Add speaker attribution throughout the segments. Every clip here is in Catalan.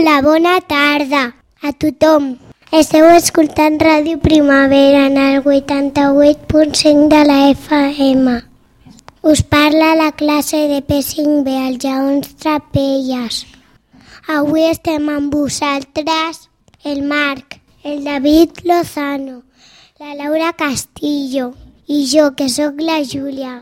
Speaker 1: Hola, bona tarda a tothom. Esteu escoltant Ràdio Primavera en el 88.5 de la FM. Us parla la classe de P5B, els Jaons Trapelles. Avui estem amb vosaltres el Marc, el David Lozano, la Laura Castillo i jo, que sóc la Júlia.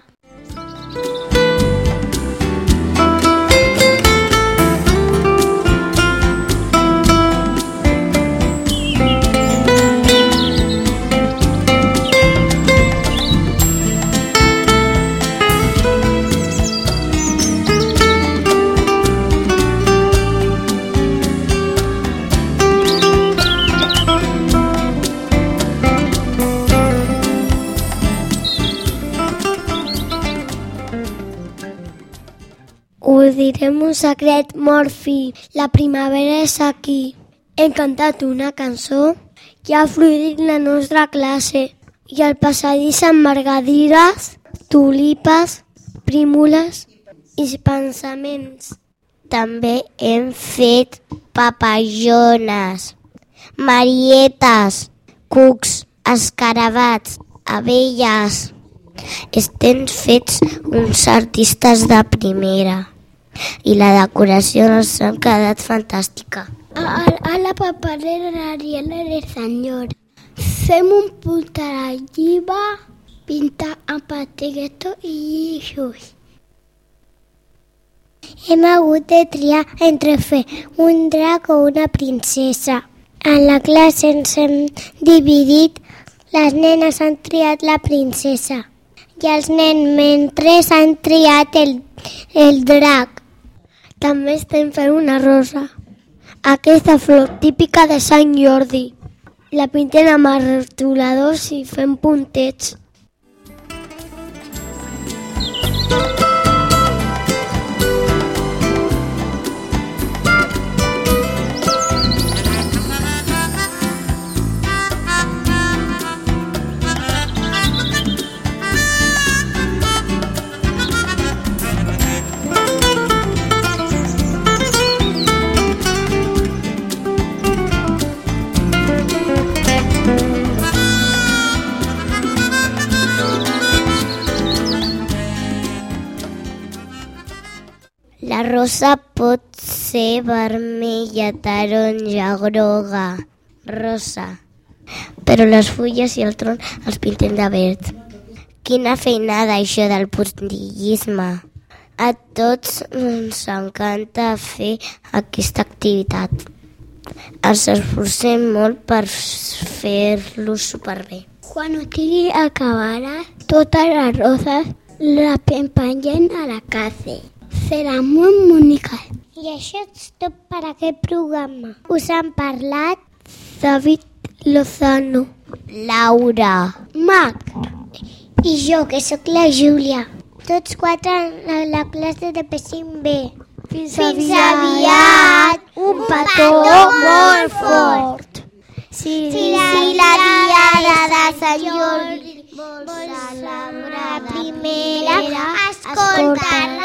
Speaker 1: Direm un secret, Morfi. La primavera és aquí. Hem cantat una cançó que ha fluït la nostra classe i el passadís amb margadires, tulipes, prímules i pensaments. També hem fet papallones, marietes, cucs, escarabats, abelles. Estem fets uns artistes de primera i la decoració ens ha quedat fantàstica. A, a la paperera l'Ariela de senyor. Fem un punt a la lliba, pintar amb patigueto i guixos. Hem hagut de triar entre fer un drac o una princesa. En la classe ens hem dividit, les nenes han triat la princesa i els nens mentre han triat el, el drac. També estem fent una rosa. Aquesta flor típica de Sant Jordi. La pintem amb els rotuladors i fem puntets. La rosa pot ser vermella, taronja, groga, rosa. Però les fulles i el tronc els pintem de verd. Quina feinada això del puntillisme. A tots ens encanta fer aquesta activitat. Ens esforcem molt per fer-lo superbé. Quan ho tingui acabarà, totes les roses la pengen a la casa. Serà molt bonica. I això és tot per aquest programa. Us han parlat David Lozano, Laura, Mac i jo, que sóc la Júlia. Tots quatre a la classe de P5B. Fins, Fins aviat. Un petó molt fort. Si, si la, si la diada de Sant Jordi vols celebrar primera, escolta